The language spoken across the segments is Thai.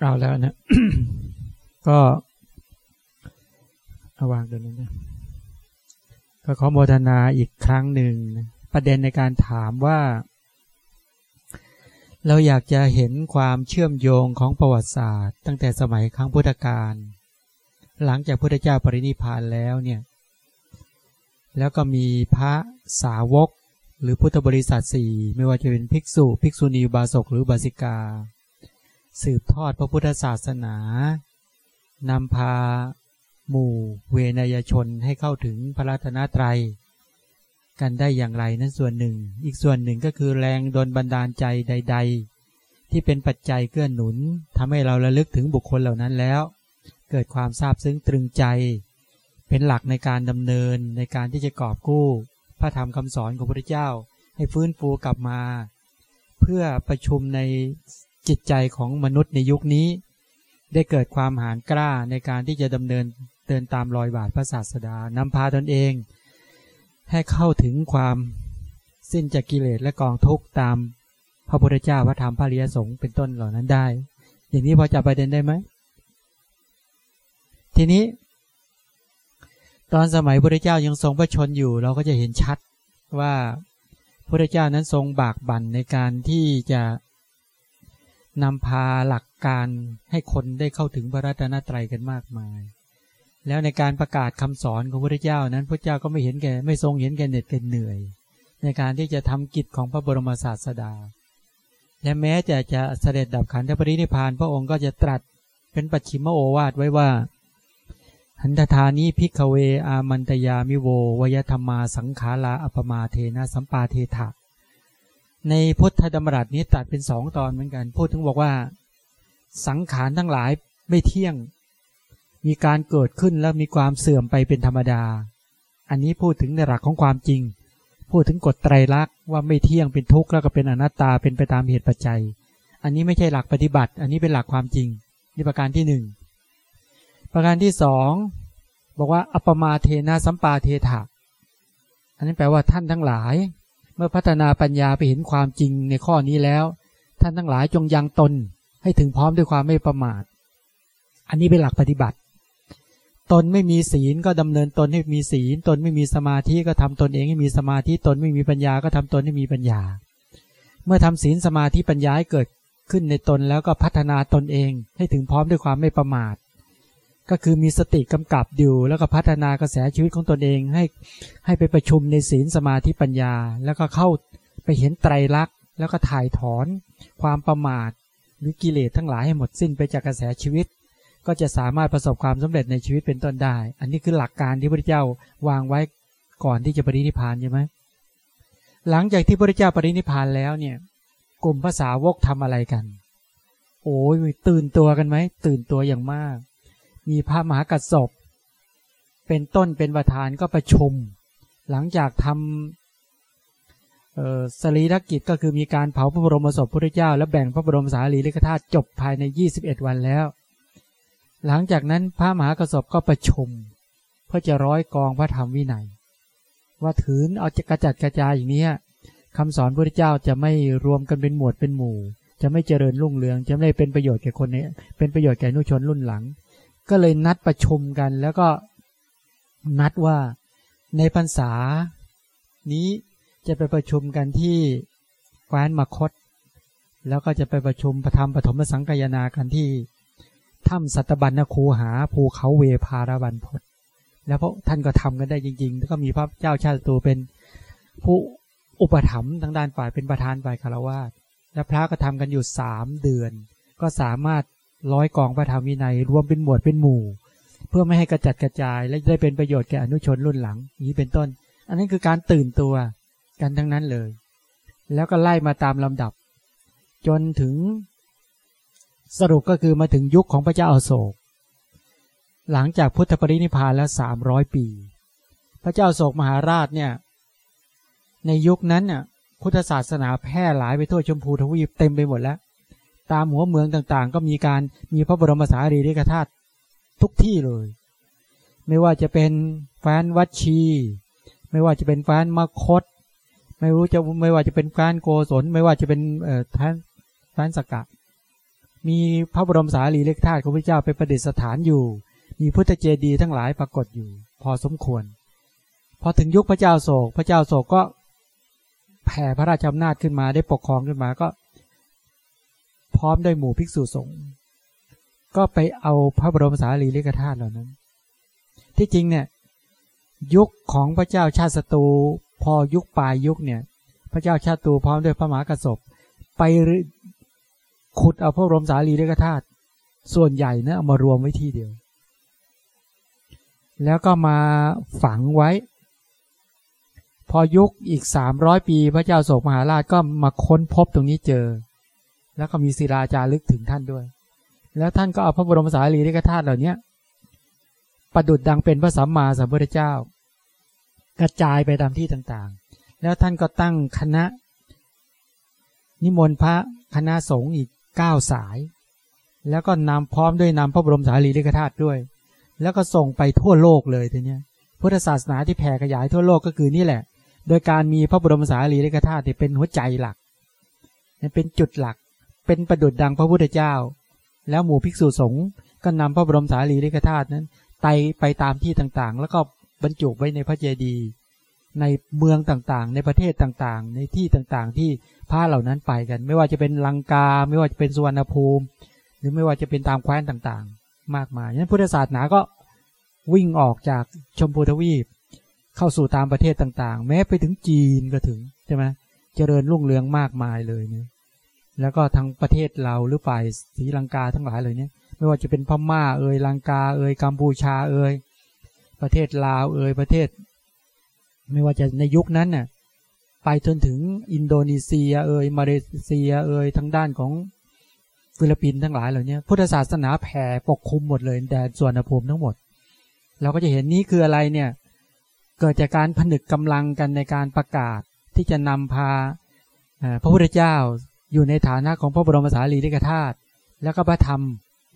เราแล้วนะ ก็ระวางตัวนี้นะก็ขอโมทนาอีกครั้งหนึ่ง ประเด็นในการถามว่า เราอยากจะเห็นความเชื่อมโยงของประวัติศาสตร์ ตั้งแต่สมัยครั้งพุทธกาลหลังจากพุทธเจ้าปรินิพานแล้วเนี่ยแล้วก็มีพระสาวก หรือพุทธบริษัทสี่ไม่ว่าจะเป็นภิกษุ ภิกษุณีบาศกหรือบาสิกา สืบทอดพระพุทธศาสนานำพาหมู่เวนยชนให้เข้าถึงพระรัตนตรัย กันได้อย่างไรนั้นส่วนหนึ่ง อีกส่วนหนึ่งก็คือแรงดลบันดาลใจใด ๆ ที่เป็นปัจจัยเกื้อหนุนทำให้เราระลึกถึงบุคคลเหล่านั้นแล้ว เกิดความซาบซึ้งตรึงใจ เป็นหลักในการดำเนินในการที่จะกอบกู้ พระธรรมคำสอนของพระพุทธเจ้าให้ฟื้นฟูกลับมา เพื่อประชุมใน จิตใจของมนุษย์ในยุคนี้ ได้เกิดความหานกล้าในการที่จะดำเนินเดินตามรอยบาทพระศาสดานำพาตนเอง ให้เข้าถึงความสิ้นจากกิเลสและกองทุกข์ตามพระพุทธเจ้าพระธรรมพระริยสงฆ์เป็นต้นเหล่านั้นได้ อย่างนี้พอจับประเด็นได้ไหม ทีนี้ ตอนสมัยพระเจ้ายังทรงพระชนอยู่ เราก็จะเห็นชัดว่าพระเจ้านั้นทรงบากบั่นในการที่จะ นำพาหลักการให้คนได้เข้าถึงพระรัตนตรัยกันมากมาย แล้วในการประกาศคำสอนของพระเจ้านั้นพระเจ้าก็ไม่เห็นแก่ไม่ทรงเห็นแก่เหน็ดแก่เหนื่อย ในการที่จะทำกิจของพระบรมศาสดา และแม้จะจะเสด็จดับขันธปรินิพานพระองค์ก็จะตรัสเป็นปัจฉิมโอวาทไว้ว่าหันทะทานิ ภิกขะเวอามันตะยามิโว วะยะธัมมาสังขาราอัปปะมาเทนะสัมปาเทถะ ในพุทธธรรมรัตนี้ตัดเป็นสองตอนเหมือนกัน พูดถึงบอกว่า สังขารทั้งหลายไม่เที่ยง มีการเกิดขึ้นแล้วมีความเสื่อมไปเป็นธรรมดา อันนี้พูดถึงในหลักของความจริง พูดถึงกฎไตรลักษณ์ว่าไม่เที่ยงเป็นทุกข์แล้วก็เป็นอนัตตาเป็นไปตามเหตุปัจจัย อันนี้ไม่ใช่หลักปฏิบัติ อันนี้เป็นหลักความจริงนี่ประการที่หนึ่งประการที่สองบอกว่า อัปมาเทนะสัมปาเทถะอันนี้แปลว่าท่านทั้งหลาย เมื่อพัฒนาปัญญาไปเห็นความจริงในข้อนี้แล้ว ท่านทั้งหลายจงยังตนให้ถึงพร้อมด้วยความไม่ประมาท อันนี้เป็นหลักปฏิบัติ ตนไม่มีศีลก็ดำเนินตนให้มีศีล ตนไม่มีสมาธิก็ทำตนเองให้มีสมาธิ ตนไม่มีปัญญาก็ทำตนให้มีปัญญา เมื่อทำศีลสมาธิปัญญาให้เกิดขึ้นในตนแล้วก็พัฒนาตนเองให้ถึงพร้อมด้วยความไม่ประมาท ก็คือมีสติกำกับอยู่แล้วก็พัฒนากระแสชีวิตของตนเองให้ให้ไปประชุมในศีลสมาธิปัญญา แล้วก็เข้าไปเห็นไตรลักษณ์ แล้วก็ถ่ายถอน ความประมาทหรือกิเลสทั้งหลายให้หมดสิ้นไปจากกระแสชีวิต ก็จะสามารถประสบความสำเร็จในชีวิตเป็นต้นได้ อันนี้คือหลักการที่พระเจ้าวางไว้ก่อนที่จะปรินิพานใช่ไหมหลังจากที่พระเจ้าปรินิพานแล้วเนี่ยกลุ่มภาษาวกทำอะไรกัน โอ้ยตื่นตัวกันไหมตื่นตัวอย่างมาก มีพระมหากัสสปเป็นต้นเป็นประธานก็ประชุม หลังจากทำสรีรกิจก็คือมีการเผาพระบรมศพพระเจ้า และแบ่งพระบรมสารีริกธาตุจบภายใน 21 วันแล้ว หลังจากนั้นพระมหากัสสปก็ประชุม เพื่อจะร้อยกองพระธรรมวินัย ว่าถือเอาจะกระจัดกระจายอย่างนี้คำสอนพระเจ้าจะไม่รวมกันเป็นหมวดเป็นหมู่ จะไม่เจริญรุ่งเรือง จะไม่เป็นประโยชน์แก่คนนี้เป็นประโยชน์แก่นุชนรุ่นหลัง ก็เลยนัดประชุมกัน แล้วก็นัดว่าในพรรษา นี้จะไปประชุมกันที่แคว้นมคต แล้วก็จะไปประชุมประธรรมปฐมสังกายนากันที่ถ้ำสัตบัญญคูหาภูเขาเวพาราบันพศแล้วพระท่านก็ทำกันได้จริงๆแล้วก็มีพระเจ้าชาติตัวเป็นผู้อุปถัมภ์ทางด้านฝ่ายเป็นประธานฝ่ายคารวะและพระก็ทำกันอยู่สามเดือน ก็สามารถ ร้อยกองพระธรรมวินัยรวมเป็นหมวดเป็นหมู่ เพื่อไม่ให้กระจัดกระจาย และได้เป็นประโยชน์แก่อนุชนรุ่นหลัง นี้เป็นต้น อันนี้นคือการตื่นตัวกันทั้งนั้นเลย แล้วก็ไล่มาตามลำดับ จนถึงสรุปก็คือมาถึงยุคของพระเจ้าอาโศก หลังจากพุทธปรินิพานแล้วสามร้อยปี พระเจ้าโศกมหาราชเนี่ยในยุคนั้นน่ะพุทธศาสนาแพร่หลายไปทั่วชมพูทวีปเต็มไปหมดแล้ว ตามหัวเมืองต่างๆ ก็มีการมีพระบรมสารีริกธาตุทุกที่เลย ไม่ว่าจะเป็นแฟนวัชี ไม่ว่าจะเป็นแฟนมคต ไม่รู้จะไม่ว่าจะเป็นแฟนโกศลไม่ว่าจะเป็นเอ่อท่านแฟนสกัดมีพระบรมสารีริกธาตุของพระเจ้าไปประดิษฐานอยู่ มีพุทธเจดีย์ทั้งหลายปรากฏอยู่ พอสมควร พอถึงยุคพระเจ้าโศก พระเจ้าโศกก็แผ่พระราชอำนาจขึ้นมาได้ปกครองขึ้นมาก็ พร้อมด้วยหมู่ภิกษุสงฆ์ก็ไปเอาพระบรมสารีริกธาตุเหล่านั้น ที่จริงเนี่ยยุคของพระเจ้าชาติศัตรูพอยุคปลายยุคเนี่ย พระเจ้าชาติตูพร้อมด้วยพระมหากระสบไปขุดเอาพระบรมสารีริกธาตุส่วนใหญ่นะเอามารวมไว้ที่เดียว แล้วก็มาฝังไว้ พอยุคอีกสามร้อยปี พระเจ้าโศกมหาราชก็มาค้นพบตรงนี้เจอ แล้วก็มีศิลาจารึกถึงท่านด้วย แล้วท่านก็เอาพระบรมสารีริกธาตุเหล่านี้ประดุดดังเป็นพระสัมมาสัมพุทธเจ้า กระจายไปตามที่ต่างๆ แล้วท่านก็ตั้งคณะ นิมนต์พระคณะสงฆ์อีกเก้าสาย แล้วก็นำพร้อมด้วยนำพระบรมสารีริกธาตุด้วย แล้วก็ส่งไปทั่วโลกเลยทีเนี้ยพุทธศาสนาที่แผ่ขยายทั่วโลกก็คือนี่แหละ โดยการมีพระบรมสารีริกธาตุเป็นหัวใจหลักเป็นจุดหลัก เป็นประดุดดังพระพุทธเจ้า แล้วหมู่ภิกษุสงฆ์ก็นำพระบรมสารีริกธาตุนั้นไปไปตามที่ต่างๆ แล้วก็บรรจุไว้ในพระเจดีย์ในเมืองต่างๆ ในประเทศต่างๆ ในที่ต่างๆ ที่พระเหล่านั้นไปกัน ไม่ว่าจะเป็นลังกา ไม่ว่าจะเป็นสุวรรณภูมิ หรือไม่ว่าจะเป็นตามแคว้นต่างๆ มากมายนั้นพุทธศาสนาก็วิ่งออกจากชมพูทวีป เข้าสู่ตามประเทศต่างๆ แม้ไปถึงจีนก็ถึงใช่ไหมเจริญรุ่งเรืองมากมายเลยเนี่ย แล้วก็ทางประเทศเราหรือฝ่ายศรีลังกาทั้งหลายเลยเนี่ยไม่ว่าจะเป็นพม่าเอ่ยลังกาเอ่ยกัมพูชาเอ่ยประเทศลาวเอ่ยประเทศ ไม่ว่าจะในยุคนั้นน่ะไปจนถึงอินโดนีเซียเอ่ยมาเลเซียเอ่ยทางด้านของฟิลิปปินส์ทั้งหลายเหล่านี้พุทธศาสนาแผ่ปกคลุมหมดเลยแดนสุวรรณภูมิทั้งหมด เราก็จะเห็นนี้คืออะไรเนี่ยเกิดจากการผนึกกำลังกันในการประกาศที่จะนำพาพระพุทธเจ้า อยู่ในฐานะของพระบรมสารีริกธาตุแล้วก็พระธรรม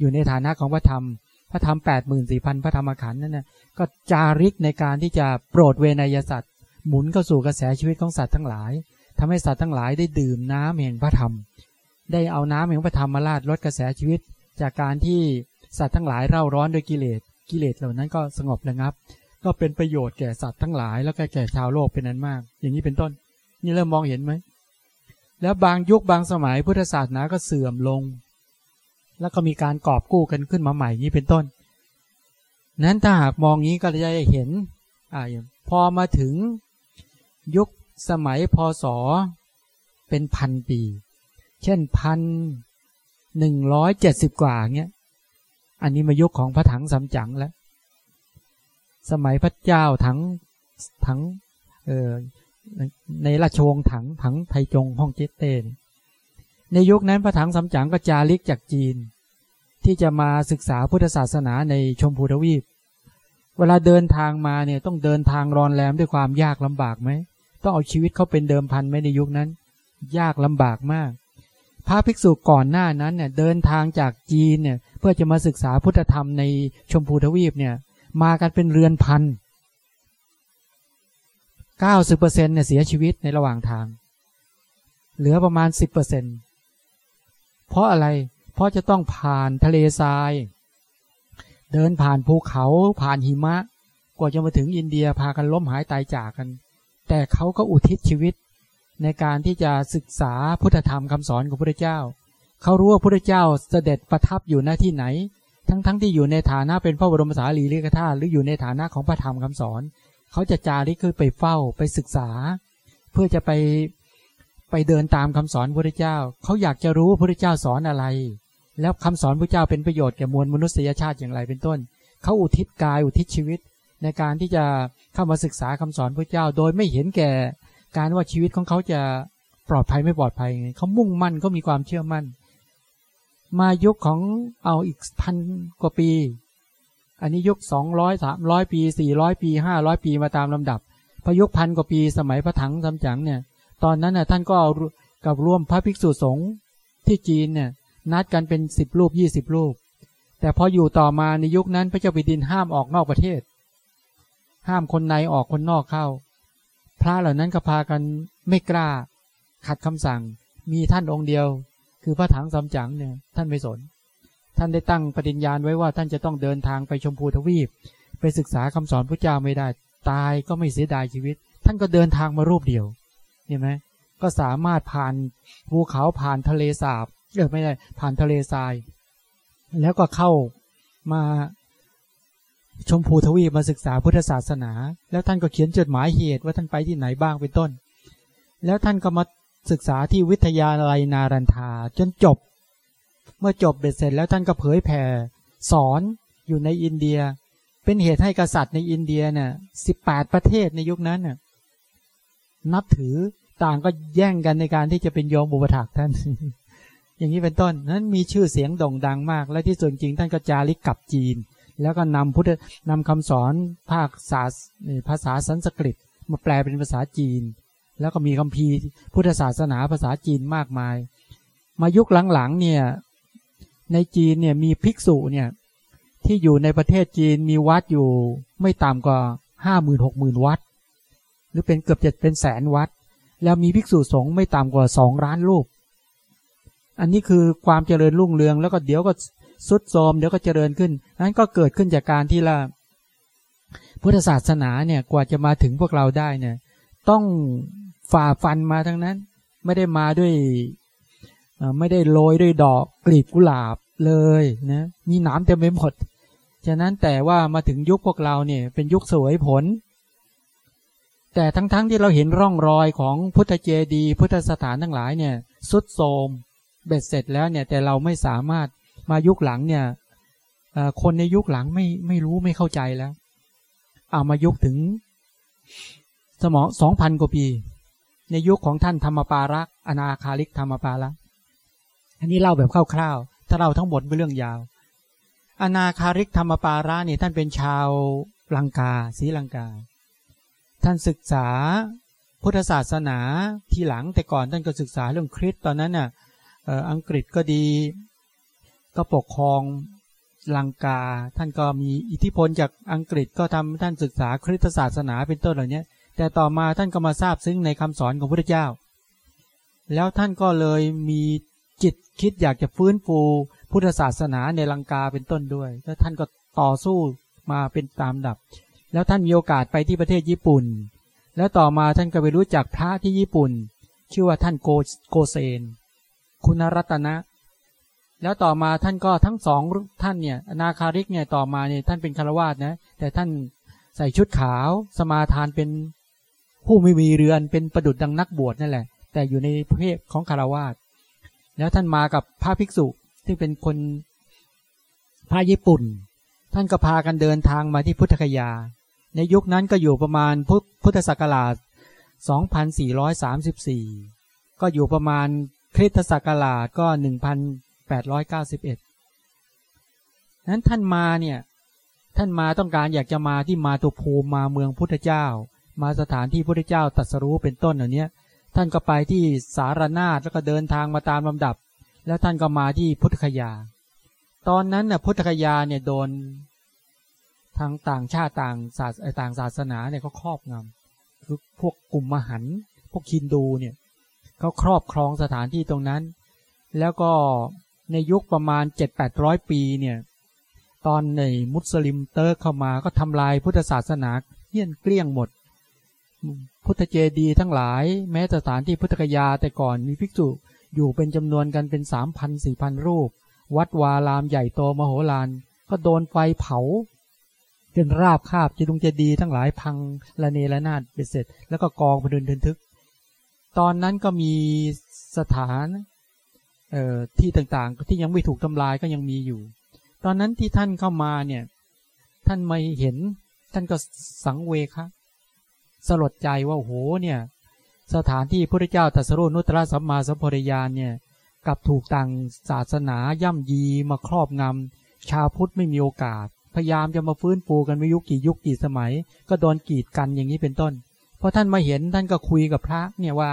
อยู่ในฐานะของพระธรรม พระธรรมแปดหมื่นสี่พันพระธรรมขันธ์นั่นนะก็จาริกในการที่จะโปรดเวนยสัตว์ หมุนเข้าสู่กระแสชีวิตของสัตว์ทั้งหลายทำให้สัตว์ทั้งหลายได้ดื่มน้ำแห่งพระธรรม ได้เอาน้ำแห่งพระธรรมมาลาดลดกระแสชีวิต จากการที่สัตว์ทั้งหลายเร่าร้อนโดยกิเลสกิเลสเหล่านั้นก็สงบระงับ ก็เป็นประโยชน์แก่สัตว์ทั้งหลาย แล้วก็แก่ชาวโลกเป็นนั้นมาก อย่างนี้เป็นต้น นี่เริ่มมองเห็นไหม แล้วบางยุคบางสมัยพุทธศาสนาก็เสื่อมลง แล้วก็มีการกอบกู้กันขึ้นมาใหม่นี้เป็นต้น นั้นถ้าหากมองนี้ก็จะเห็นอพอมาถึงยุคสมัยพศเป็นพันปี เช่นพันหนึ่งร้อยเจ็ดสิบกว่าเงี้ย อันนี้มายุคของพระถังสำจังแล้ว สมัยพระเจ้าถังถังเออ ในราชวงศ์ถังถังไทจงห้องเจเต้ในยุคนั้นพระถังสำจังก็จาริกจากจีน ที่จะมาศึกษาพุทธศาสนาในชมพูทวีป เวลาเดินทางมาเนี่ยต้องเดินทางรอนแรมด้วยความยากลำบากไหมต้องเอาชีวิตเขาเป็นเดิมพันไหมในยุคนั้น ยากลำบากมาก พระภิกษุก่อนหน้านั้นเนี่ยเดินทางจากจีนเนี่ยเพื่อจะมาศึกษาพุทธธรรมในชมพูทวีปเนี่ยมากันเป็นเรือนพันเก้าสิบเปอร์เซ็นต์เนี่ยเสียชีวิตในระหว่างทาง เหลือประมาณสิบเปอร์เซ็นต์เพราะอะไร เพราะจะต้องผ่านทะเลทราย เดินผ่านภูเขาผ่านหิมะ กว่าจะมาถึงอินเดียพากันล้มหายตายจากกัน แต่เขาก็อุทิศชีวิตในการที่จะศึกษาพุทธธรรมคำสอนของพระเจ้า เขารู้ว่าพระเจ้าเสด็จประทับอยู่หน้าที่ไหน ทั้งๆทที่อยู่ในฐานะเป็นพระบรมสารีริกธาตุหรืออยู่ในฐานะของพระธรรมคำสอน เขาจะจาริกคือไปเฝ้าไปศึกษา เพื่อจะไปไปเดินตามคำสอนพระเจ้า เขาอยากจะรู้พระเจ้าสอนอะไร แล้วคำสอนพระเจ้าเป็นประโยชน์แก่มวลมนุษยชาติอย่างไรเป็นต้น เขาอุทิศกายอุทิศชีวิต ในการที่จะเข้ามาศึกษาคำสอนพระเจ้า โดยไม่เห็นแก่การว่าชีวิตของเขาจะปลอดภัยไม่ปลอดภัยเขามุ่งมั่นเขามีความเชื่อมั่น มายุคของเอาอีกพันกว่าปี อันนี้ยุคสองร้อยสามร้อยปีสี่ร้อยปีห้าร้อยปีมาตามลำดับ พยุคพันกว่าปีสมัยพระถังสำจังเนี่ย ตอนนั้นน่ะท่านก็กับร่วมพระภิกษุสงฆ์ที่จีนเนี่ยนัดกันเป็นสิบรูปยี่สิบรูป แต่พออยู่ต่อมาในยุคนั้นพระเจ้าแผ่นดินห้ามออกนอกประเทศ ห้ามคนในออกคนนอกเข้า พระเหล่านั้นก็พากันไม่กล้า ขัดคำสั่ง มีท่านองค์เดียว คือพระถังซัมจั๋งเนี่ยท่านไม่สน ท่านได้ตั้งปฏิญญาณไว้ว่าท่านจะต้องเดินทางไปชมพูทวีป ไปศึกษาคำสอนพระเจ้าไม่ได้ ตายก็ไม่เสียดายชีวิต ท่านก็เดินทางมารูปเดียวเห็นไหมก็สามารถผ่านภูเขาผ่านทะเลสาบเออไม่ได้ผ่านทะเลทราย แล้วก็เข้ามาชมพูทวีปมาศึกษาพุทธศาสนา แล้วท่านก็เขียนจดหมายเหตุว่าท่านไปที่ไหนบ้างเป็นต้น แล้วท่านก็มาศึกษาที่วิทยาลัยนารันทาจนจบ เมื่อจบเบ็ดเสร็จแล้วท่านก็เผยแผ่ สอนอยู่ในอินเดีย เป็นเหตุให้กษัตริย์ในอินเดียเนี่ยสิบแปดประเทศในยุคนั้นน่ะนับถือต่างก็แย่งกันในการที่จะเป็นโยมบุปถักท่าน อย่างนี้เป็นต้น นั้นมีชื่อเสียงโด่งดังมาก และที่ส่วนจริงท่านก็จาริกกลับจีน แล้วก็นำพุทธนำคำสอนภาคศาสภาษาสันสกฤต มาแปลเป็นภาษาจีน แล้วก็มีคัมภีร์พุทธศาสนาภาษาจีนมากมาย มายุคหลังๆเนี่ย ในจีนเนี่ยมีภิกษุเนี่ยที่อยู่ในประเทศจีนมีวัดอยู่ไม่ต่ำกว่าห้าหมื่นหกหมื่นวัด หรือเป็นเกือบจะเป็นแสนวัด แล้วมีภิกษุสงฆ์ไม่ต่ำกว่าสองล้านรูป อันนี้คือความเจริญรุ่งเรือง แล้วก็เดี๋ยวก็สุดโทมเดี๋ยวก็เจริญขึ้นนั้นก็เกิดขึ้นจากการที่ละพุทธศาสนาเนี่ยกว่าจะมาถึงพวกเราได้เนี่ยต้องฝ่าฟันมาทั้งนั้น ไม่ได้มาด้วย ไม่ได้โรยด้วยดอกกลีบกุหลาบเลยนะมีหนามเต็มไปหมด ฉะนั้นแต่ว่ามาถึงยุคพวกเราเนี่ยเป็นยุคเสวยผล แต่ทั้งๆที่เราเห็นร่องรอยของพุทธเจดีย์พุทธสถานทั้งหลายเนี่ยทรุดโทรมเบ็ดเสร็จแล้วเนี่ยแต่เราไม่สามารถมายุคหลังเนี่ยคนในยุคหลังไม่ไม่รู้ไม่เข้าใจแล้วเอามายุคถึงสมองสองพันกว่าปี ในยุคของท่านธรรมปารักอนาคาลิกธรรมปารัก อันนี้เล่าแบบคร่าวๆ ถ้าเราทั้งหมดเป็นเรื่องยาว อนาคาริกธรรมปาระนี่ยท่านเป็นชาวลังกาศรีลังกา ท่านศึกษาพุทธศาสนาทีหลังแต่ก่อนท่านก็ศึกษาเรื่องคริสตอนนั้นน่ะอังกฤษก็ดีก็ปกครองลังกา ท่านก็มีอิทธิพลจากอังกฤษก็ทำท่านศึกษาคริสตศาสนาเป็นต้นเหล่านี้แต่ต่อมาท่านก็มาทราบซึ้งในคำสอนของพระเจ้า แล้วท่านก็เลยมี จิตคิดอยากจะฟื้นฟู พุทธศาสนาในลังกาเป็นต้นด้วย แล้วท่านก็ต่อสู้มาเป็นตามดับ แล้วท่านมีโอกาสไปที่ประเทศญี่ปุ่น แล้วต่อมาท่านก็ไปรู้จักพระที่ญี่ปุ่น ชื่อว่าท่านโกโกเซน คุณรัตนะ แล้วต่อมาท่านก็ทั้งสองท่านเนี่ยนาคาริกเนี่ยต่อมาเนี่ยท่านเป็นคารวาสนะแต่ท่านใส่ชุดขาวสมาทานเป็นผู้ไม่มีเรือนเป็นประดุดดังนักบวชนั่นแหละ แต่อยู่ในเพศของคารวาส แล้วท่านมากับพระภิกษุที่เป็นคนพระญี่ปุ่น ท่านก็พากันเดินทางมาที่พุทธคยา ในยุคนั้นก็อยู่ประมาณพุทธศักราช 2434 ก็อยู่ประมาณคริสตศักราชก็ 1891 นั้นท่านมาเนี่ย ท่านมาต้องการอยากจะมาที่มาตุภูมิมาเมืองพุทธเจ้า มาสถานที่พุทธเจ้าตรัสรู้เป็นต้นเหล่านี้ ท่านก็ไปที่สารนาฏแล้วก็เดินทางมาตามลำดับ แล้วท่านก็มาที่พุทธคยา ตอนนั้นน่ะพุทธคยาเนี่ยโดนทางต่างชาติต่างศาสต่างศาสนาเนี่ยเขาครอบงำคือพวกกลุ่มมหันต์พวกฮินดูเนี่ยเขาครอบครองสถานที่ตรงนั้น แล้วก็ในยุคประมาณเจ็ดแปดร้อยปีเนี่ยตอนในมุสลิมเติร์กเข้ามาก็ทำลายพุทธศาสนาเหี้ยนเกลี้ยงหมด พุทธเจดีย์ทั้งหลาย แม้สถานที่พุทธคยาแต่ก่อนมีภิกษุอยู่เป็นจำนวนกันเป็นสามพันสี่พันรูป วัดวารามใหญ่โตมโหฬารก็โดนไฟเผาจนราบคาบจะดุงเจดีทั้งหลายพังละเนระนาดเบ็ดเสร็จ แล้วก็กองพดุนทึนทึก ตอนนั้นก็มีสถานที่ต่างๆ ที่ยังไม่ถูกทำลายก็ยังมีอยู่ ตอนนั้นที่ท่านเข้ามาเนี่ย ท่านไม่เห็นท่านก็สังเวคะ สลดใจว่าโหเนี่ย สถานที่พระเจ้าตรัสรู้นุตตรสัมมาสัมปริยานเนี่ยกับถูกต่างศาสนาย่ำยีมาครอบงำ ชาวพุทธไม่มีโอกาส พยายามจะมาฟื้นฟูกันไม่ยุกี่ยุคกี่สมัย ก็โดนกีดกันอย่างนี้เป็นต้นพอท่านมาเห็นท่านก็คุยกับพระเนี่ยว่า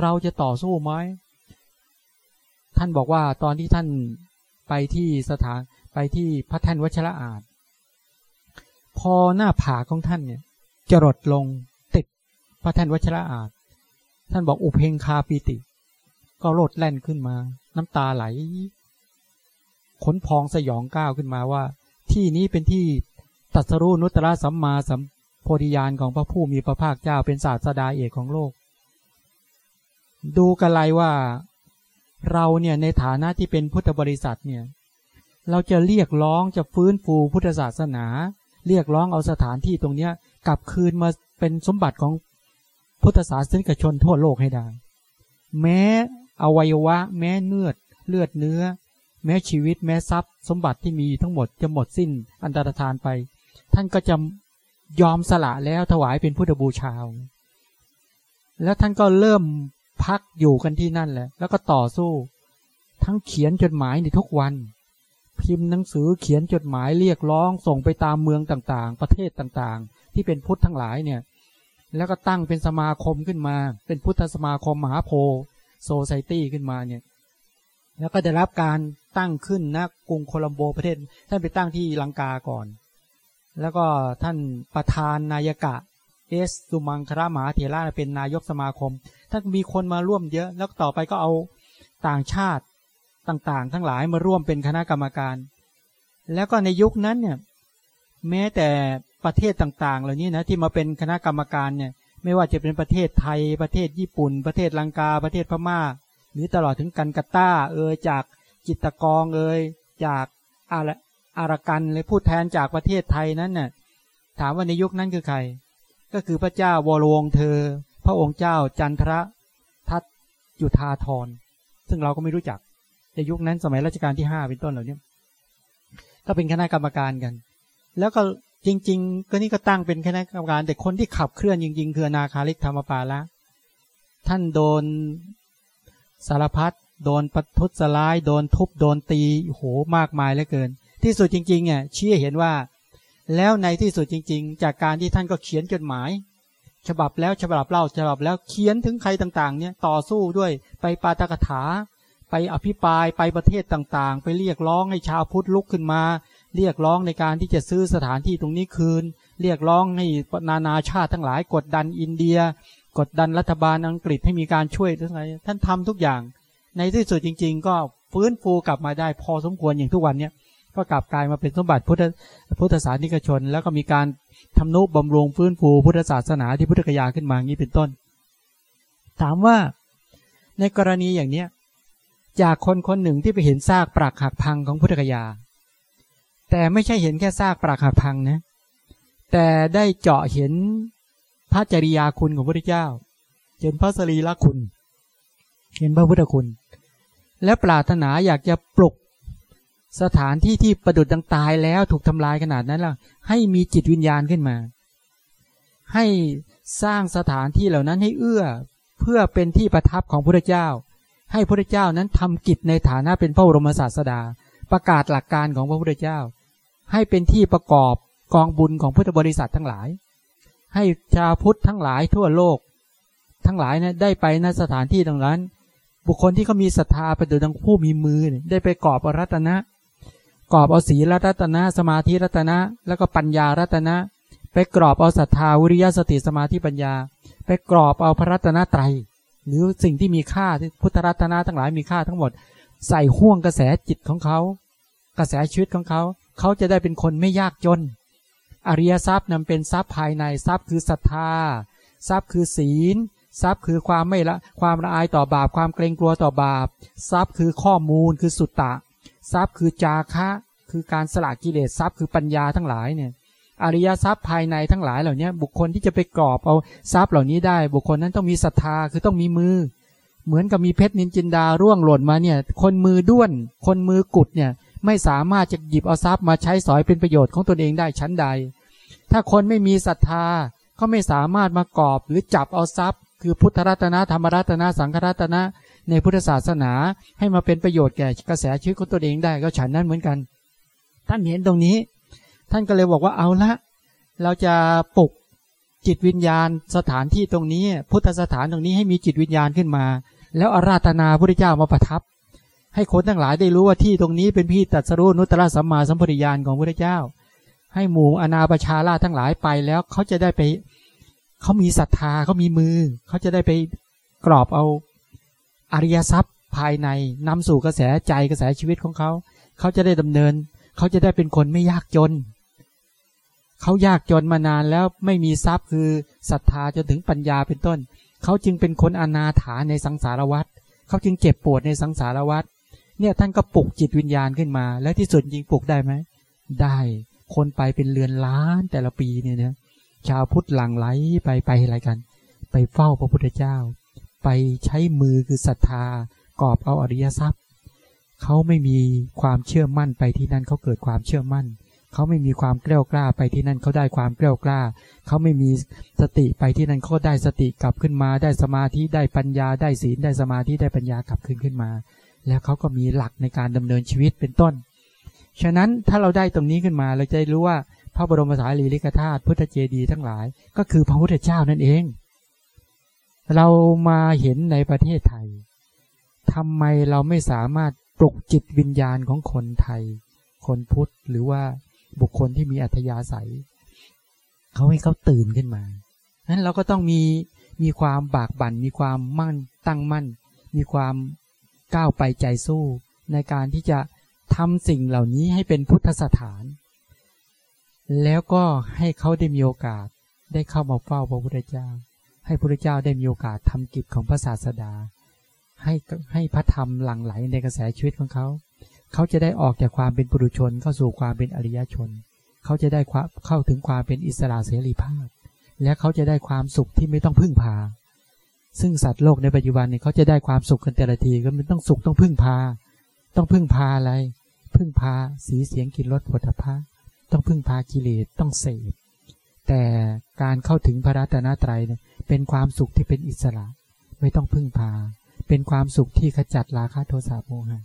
เราจะต่อสู้ไหมท่านบอกว่าตอนที่ท่านไปที่สถานไปที่พระแท่นวัชระอาจพอหน้าผาของท่านเนี่ยจรดลง พระท่านวัชระอาจ ท่านบอกอุเพงคาปีติ ก็โลดแล่นขึ้นมา น้ำตาไหล ขนพองสยองก้าวขึ้นมาว่า ที่นี้เป็นที่ตัสรู้นุตตะสัมมาสัมโพธิญาณของพระผู้มีพระภาคเจ้าเป็นศาสดาเอกของโลก ดูกันไรว่าเราเนี่ยในฐานะที่เป็นพุทธบริษัทเนี่ยเราจะเรียกร้องจะฟื้นฟูพุทธศาสนา เรียกร้องเอาสถานที่ตรงเนี้ยกลับคืนมาเป็นสมบัติของ พุทธศาสนิกชนทั่วโลกให้ได้ แม้อวัยวะ แม้เนื้อเลือดเนื้อ แม้ชีวิตแม้ทรัพย์ สมบัติที่มีทั้งหมดจะหมดสิ้นอันตรธานไป ท่านก็จะยอมสละแล้วถวายเป็นพุทธบูชา แล้วท่านก็เริ่มพักอยู่กันที่นั่นแหละ แล้วก็ต่อสู้ ทั้งเขียนจดหมายในทุกวัน พิมพ์หนังสือเขียนจดหมายเรียกร้องส่งไปตามเมืองต่างๆ ประเทศต่างๆ ที่เป็นพุทธทั้งหลายเนี่ย แล้วก็ตั้งเป็นสมาคมขึ้นมา เป็นพุทธสมาคมมหาโพโซไซตี้ขึ้นมาเนี่ย แล้วก็ได้รับการตั้งขึ้นนะกรุงโคลัมโบประเทศ ท่านไปตั้งที่ลังกาก่อน แล้วก็ท่านประธานนายกะ เอสสุมังครามหาเถระเป็นนายกสมาคมถ้านมีคนมาร่วมเยอะ แล้วต่อไปก็เอาต่างชาติต่างๆ ทั้งหลายมาร่วมเป็นคณะกรรมการ แล้วก็ในยุคนั้นเนี่ย แม้แต่ ประเทศต่าง ๆ เหล่านี้นะที่มาเป็นคณะกรรมการเนี่ยไม่ว่าจะเป็นประเทศไทย ประเทศญี่ปุ่น ประเทศลังกา ประเทศพม่า หรือตลอดถึงกันกัตตาเอยจากจิตกองเอยจากอารอารกันเลยพูดแทนจากประเทศไทยนั้นน่ะถามว่าในยุคนั้นคือใคร ก็คือพระเจ้าวรวงเธอ พระองค์เจ้าจันทระทัตยุทาธรซึ่งเราก็ไม่รู้จักในยุคนั้นสมัยรัชกาลที่ห้าเป็นต้นเหล่านี้ก็เป็นคณะกรรมการกัน แล้วก็ จริง ๆ ก็นี่ก็ตั้งเป็นคณะกรรมการ แต่คนที่ขับเคลื่อนจริง ๆ คือนาคาลิกธรรมปาละท่านโดนสารพัดโดนปัทุสลาย โดนทุบโดนตีโหมากมายเหลือเกิน ที่สุดจริงๆเนี่ยชี้เห็นว่า แล้วในที่สุดจริง ๆ จากการที่ท่านก็เขียนจดหมาย ฉบับแล้วฉบับเล่าฉบับแล้วเขียนถึงใครต่างๆ เนี่ยต่อสู้ด้วยไปปาตกถา ไปอภิปรายไปประเทศต่างๆ ไปเรียกร้องให้ชาวพุทธลุกขึ้นมา เรียกร้องในการที่จะซื้อสถานที่ตรงนี้คืน เรียกร้องให้นานาชาติทั้งหลายกดดันอินเดีย กดดันรัฐบาลอังกฤษให้มีการช่วยทั้งหลายท่านทำทุกอย่าง ในที่สุดจริง ๆ ก็ฟื้นฟูกลับมาได้พอสมควรอย่างทุกวันเนี้ยก็กลับกลายมาเป็นสมบัติพุทธพุทธศาสนิกชน แล้วก็มีการทำนุบำรุงฟื้นฟูพุทธศาสนาที่พุทธกยาขึ้นมางี้เป็นต้น ถามว่าในกรณีอย่างเนี้ยจากคนคนหนึ่งที่ไปเห็นซากปรักหักพังของพุทธกยา แต่ไม่ใช่เห็นแค่ซากปรักหักพังนะ แต่ได้เจาะเห็นพระจริยาคุณของพระพุทธเจ้า เห็นพระสรีละคุณ เห็นพระพุทธคุณ และปรารถนาอยากจะปลุกสถานที่ที่ประดุดดังตายแล้วถูกทำลายขนาดนั้นล่ะ ให้มีจิตวิญญาณขึ้นมา ให้สร้างสถานที่เหล่านั้นให้เอื้อเพื่อเป็นที่ประทับของพระเจ้า ให้พระเจ้านั้นทำกิจในฐานะเป็นพระบรมศาสดา ประกาศหลักการของพระพุทธเจ้า ให้เป็นที่ประกอบกองบุญของพุทธบริษัททั้งหลาย ให้ชาวพุทธทั้งหลายทั่วโลก ทั้งหลายนะได้ไปณสถานที่ตรงนั้น บุคคลที่เขามีศรัทธาไปโดยดังผู้มีมือได้ไปกอบอรัตนะกรอบเอาศีลรัตนะ สมาธิรัตนะ แล้วก็ปัญญารัตนะ ไปกรอบเอาศรัทธาวิริยสติสมาธิปัญญา ไปกรอบเอาพระรัตนตรัยหรือสิ่งที่มีค่าที่พุทธรัตนะทั้งหลายมีค่าทั้งหมด ใส่ห่วงกระแสจิตของเขา กระแสชีวิตของเขาเขาจะได้เป็นคนไม่ยากจน อริยทรัพย์นำเป็นทรัพย์ภายในทรัพย์คือศรัทธา ทรัพย์คือศีล ทรัพย์คือความไม่ละความละอายต่อบาป ความเกรงกลัวต่อบาป ทรัพย์คือข้อมูลคือสุตตะ ทรัพย์คือจาคะ คือการสละกิเลสทรัพย์คือปัญญาทั้งหลายเนี่ยอริยทรัพย์ภายในทั้งหลายเหล่านี้บุคคลที่จะไปกรอบเอาทรัพย์เหล่านี้ได้ บุคคลนั้นต้องมีศรัทธาคือต้องมีมือ เหมือนกับมีเพชรนินจินดาร่วงหล่นมาเนี่ย คนมือด้วน คนมือกุดเนี่ย ไม่สามารถจะหยิบเอาทรัพย์มาใช้สอยเป็นประโยชน์ของตนเองได้ชั้นใด ถ้าคนไม่มีศรัทธาก็ไม่สามารถมากอบหรือจับเอาทรัพย์ คือพุทธรัตนะธรรมรัตนะสังฆรัตนะในพุทธศาสนาให้มาเป็นประโยชน์แก่กระแสชีวิตของตัวเองได้ก็ฉันนั้นเหมือนกัน ท่านเห็นตรงนี้ ท่านก็เลยบอกว่าเอาละ เราจะปลุกจิตวิญญาณสถานที่ตรงนี้ พุทธสถานตรงนี้ให้มีจิตวิญญาณขึ้นมา แล้วอาราธนาพระเจ้ามาประทับ ให้คนทั้งหลายได้รู้ว่าที่ตรงนี้เป็นพี่ตัดสรุนุตตรสัมมาสัมพุทธญาณของพระเจ้า ให้หมู่อนาประชาราทั้งหลายไปแล้วเขาจะได้ไปเขามีศรัทธาเขามีมือ เขาจะได้ไปกรอบเอาอริยทรัพย์ภายในนำสู่กระแสใจกระแสชีวิตของเขา เขาจะได้ดำเนิน เขาจะได้เป็นคนไม่ยากจน เขายากจนมานานแล้วไม่มีทรัพย์คือศรัทธาจนถึงปัญญาเป็นต้น เขาจึงเป็นคนอนาถาในสังสารวัฏเขาจึงเจ็บปวดในสังสารวัฏเเนี่ยท่านก็ปลุกจิตวิญญาณขึ้นมา แล้วที่สุดยิงปลุกได้ไหม ได้ คนไปเป็นเรือนล้านแต่ละปีเนี่ยนะชาวพุทธหลั่งไหลไปไปอะไรกัน ไปเฝ้าพระพุทธเจ้า ไปใช้มือคือศรัทธากอบเอาอริยทรัพย์ เขาไม่มีความเชื่อมั่นไปที่นั่นเขาเกิดความเชื่อมั่น เขาไม่มีความกล้ากล้าไปที่นั่นเขาได้ความกล้ากล้า เขาไม่มีสติไปที่นั่นเขาได้สติกลับขึ้นมา ได้สมาธิได้ปัญญาได้ศีลได้สมาธิได้ปัญญากลับขึ้นขึ้นมา แล้วเขาก็มีหลักในการดำเนินชีวิตเป็นต้น ฉะนั้นถ้าเราได้ตรงนี้ขึ้นมาเราจะรู้ว่าพระบรมสารีริกธาตุพุทธเจดีทั้งหลาย ก็คือพระพุทธเจ้านั่นเอง เรามาเห็นในประเทศไทยทำไมเราไม่สามารถปลุกจิตวิญญาณของคนไทย คนพุทธหรือว่าบุคคลที่มีอัธยาศัยเขาให้เขาตื่นขึ้นมานั้นเราก็ต้องมีมีความบากบัน่นมีความมั่นตั้งมั่น มีความ ก้าวไปใจสู้ในการที่จะทำสิ่งเหล่านี้ให้เป็นพุทธสถาน แล้วก็ให้เขาได้มีโอกาสได้เข้ามาเฝ้าพระพุทธเจ้า ให้พระพุทธเจ้าได้มีโอกาสทำกิจของพระศาสดา ให้ให้พระธรรมหลั่งไหลในกระแสชีวิตของเขา เขาจะได้ออกจากความเป็นปุถุชนเข้าสู่ความเป็นอริยชน เขาจะได้เข้าถึงความเป็นอิสระเสรีภาพ และเขาจะได้ความสุขที่ไม่ต้องพึ่งพา ซึ่งสัตว์โลกในปัจจุบันเนี่ยเขาจะได้ความสุขกันแต่ละทีก็มันต้องสุขต้องพึ่งพา ต้องพึ่งพาอะไร พึ่งพาสีเสียงกลิ่นรสผลิภัณฑ์ต้องพึ่งพากิเลสต้องเสพแต่การเข้าถึงพระรัตนตรัยเนี่ยเป็นความสุขที่เป็นอิสระ ไม่ต้องพึ่งพา เป็นความสุขที่ขจัดราคะโทสะโมหะ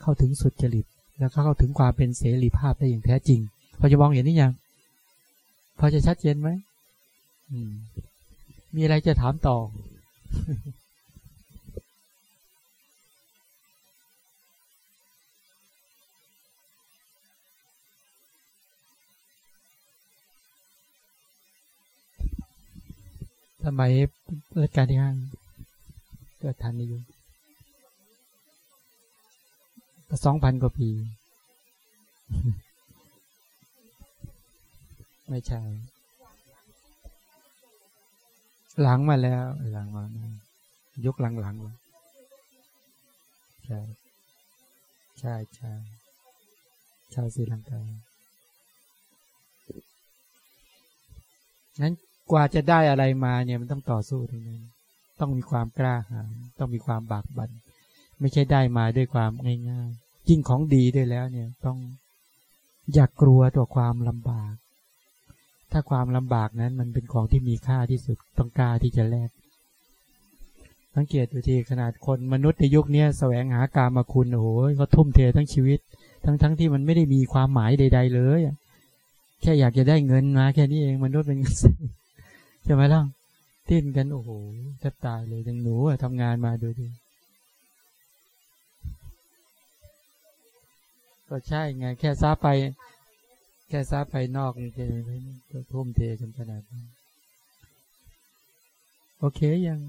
เข้าถึงสุดจริต แล้วก็เข้าถึงความเป็นเสรีภาพได้อย่างแท้จริงพอจะมองเห็นนี่ยังพอจะชัดเจนไหมมมีอะไรจะถามต่อ สมัยรัชกาลที่ห้าเกิดทันอยู่สองพันกว่าปี ไม่ใช่ หลังมาแล้วหลังมายุคหลังๆใช่ใช่ใช่ชาวศรีลังกานั้นกว่าจะได้อะไรมาเนี่ยมันต้องต่อสู้ทั้งนั้น ต้องมีความกล้าหาญต้องมีความบากบัน่นไม่ใช่ได้มาด้วยความง่ายๆยิ่งของดีด้วยแล้วเนี่ยต้องอย่ากกลัวต่อความลำบาก ถ้าความลำบากนั้นมันเป็นของที่มีค่าที่สุดต้องกล้าที่จะแลกสังเกตดูทีขนาดคนมนุษย์ในยุคนี้แสวงหากามาคุณโอ้โหเขาทุ่มเททั้งชีวิต ทั้งๆทที่มันไม่ได้มีความหมายใด ๆ เลย แค่อยากจะได้เงินมาแค่นี้เองมนุษย์เป็นใช่ไหมล่ะทิ้นกันโอ้โหแทบตายเลยยังหนูอะทำงานมาดูดิก็ใช่ไงแค่ซาไป แค่ซาไปนอกนี่ก็ทุ่มเทกันขนาดนั้นโอเคยัง